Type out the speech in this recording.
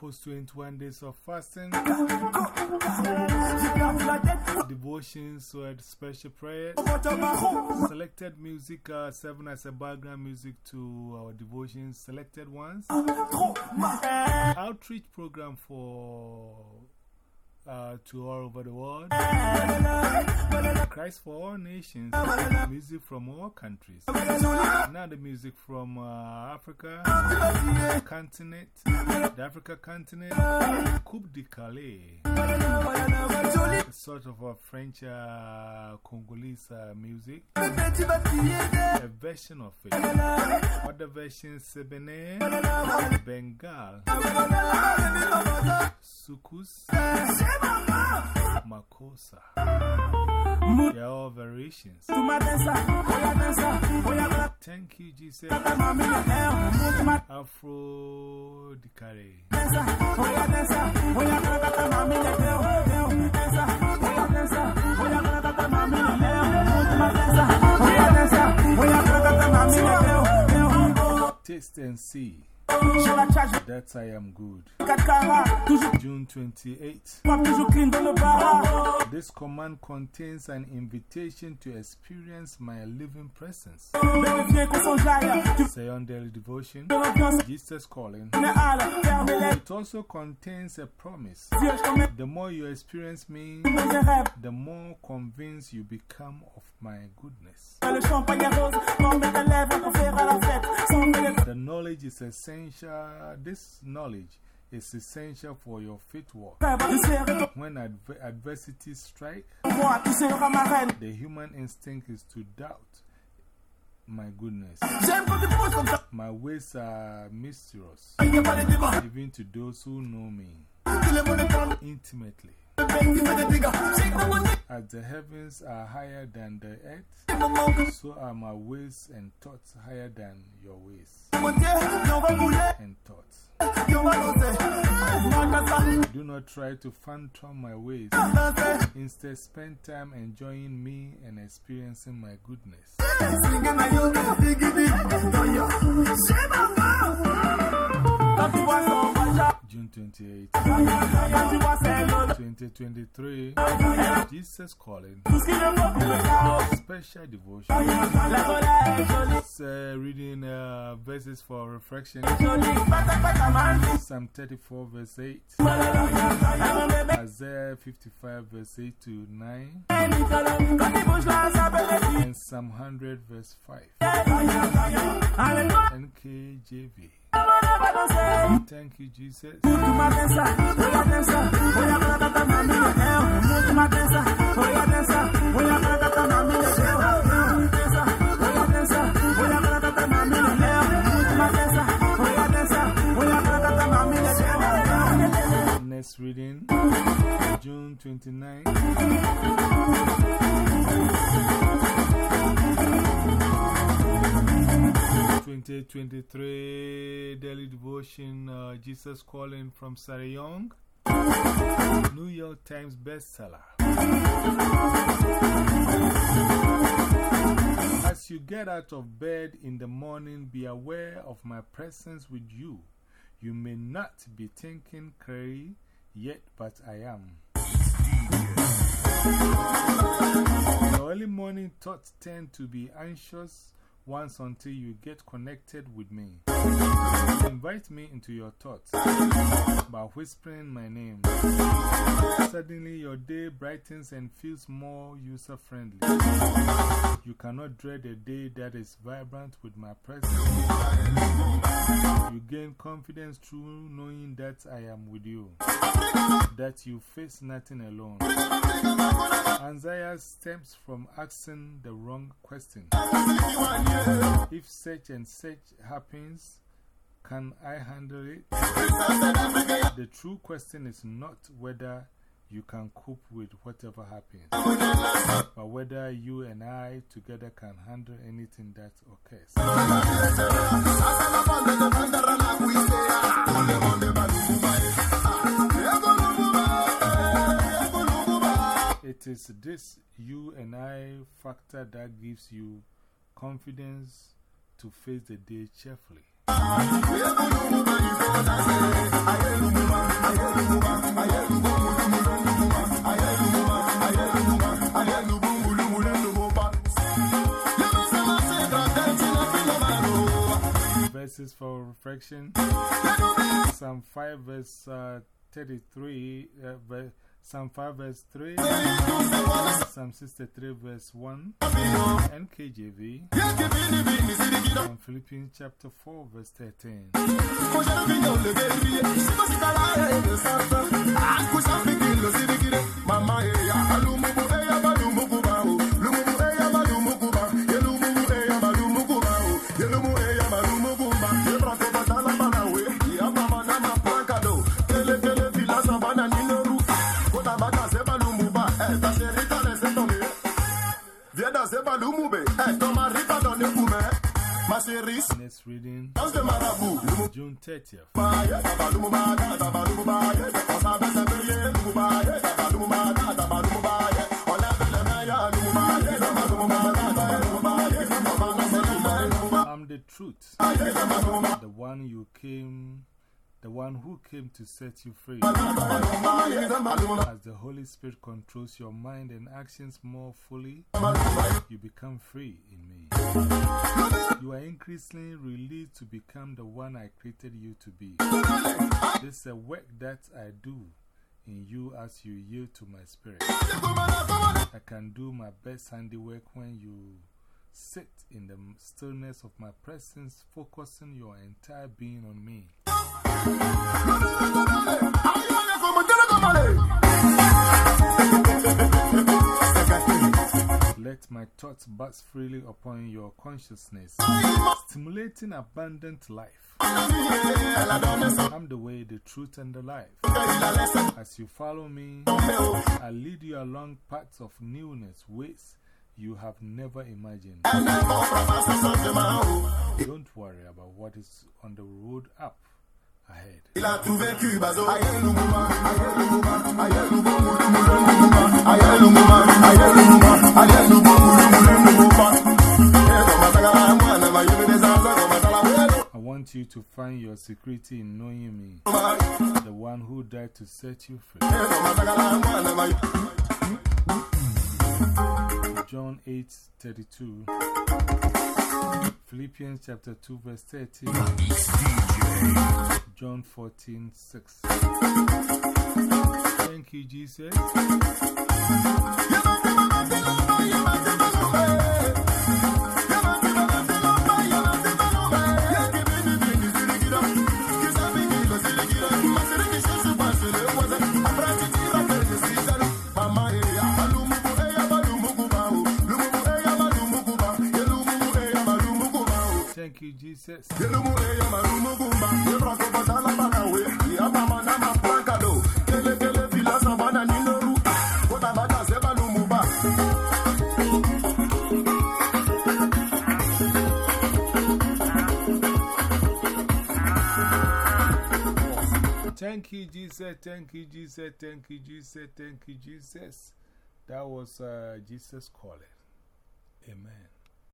post 21 days of fasting, devotions, word special prayers, selected music, uh, seven as a background music to our devotions, selected ones, outreach program for uh, to all over the world. Christ for all nations, music from all countries. Now the music from uh, Africa, continent, the Africa continent, Coupé-Décalé, sort of a French uh, Congolese uh, music, a version of it. Other versions, Sebene, Bengal, Soukous, Makossa. They are all variations. Thank you, Jesus. Afro Dicare. Taste and see that I am good. June 28. This command contains an invitation to experience my living presence. Say on daily devotion, Jesus calling. It also contains a promise. The more you experience me, the more convinced you become of my goodness. Knowledge is essential. This knowledge is essential for your faith walk. When adver adversity strikes, the human instinct is to doubt my goodness. My ways are mysterious, even to those who know me intimately. As the heavens are higher than the earth, so are my ways and thoughts higher than your ways and thoughts. Do not try to phantom my ways. Instead, spend time enjoying me and experiencing my goodness. June 28, 2023, Jesus Calling, Special Devotion, uh, reading uh, verses for reflection, Psalm 34 verse 8, Isaiah 55 verse 8 to 9, and Psalm 100 verse 5, NKJV. Thank you, Jesus. Next reading, June 29. 2023 Daily Devotion uh, Jesus Calling from Sarah Young, New York Times bestseller. As you get out of bed in the morning, be aware of my presence with you. You may not be thinking clearly yet, but I am. Your early morning thoughts tend to be anxious once until you get connected with me. Invite me into your thoughts by whispering my name. Suddenly, your day brightens and feels more user friendly. You cannot dread a day that is vibrant with my presence. You gain confidence through knowing that I am with you, that you face nothing alone. Anxiety stems from asking the wrong question. If such and such happens, can I handle it? The true question is not whether you can cope with whatever happens, but whether you and I together can handle anything that occurs. It is this you and I factor that gives you confidence to face the day cheerfully. Verses for reflection Psalm 5, verse uh, 33, uh, verse Psalm 5, verse 3, Psalm 63, verse 1, NKJV, and Philippians chapter 4, verse 13. Mama, Viens danser Baloumoube. Eh, ton mari va dans le gourmet. Ma chérie. Next reading. Danse de marabout. June 30th. I'm the truth, the one you came the one who came to set you free. As the Holy Spirit controls your mind and actions more fully, you become free in me. You are increasingly released to become the one I created you to be. This is a work that I do in you as you yield to my spirit. I can do my best handiwork when you sit in the stillness of my presence, focusing your entire being on me. Let my thoughts buzz freely upon your consciousness, stimulating abundant life. I'm the way, the truth, and the life. As you follow me, I lead you along paths of newness, ways you have never imagined. Don't worry about what is on the road up. Il a trouvé Cuba, I want you to find your security in knowing me, the one who died to set you free. John 8 32. Philippians chapter 2, verse 13. John 14 6. Thank you, Jesus. Thank you, Jesus. Thank you, Jesus. Thank you, Jesus. Thank you, Jesus. That was uh, Jesus calling. Amen.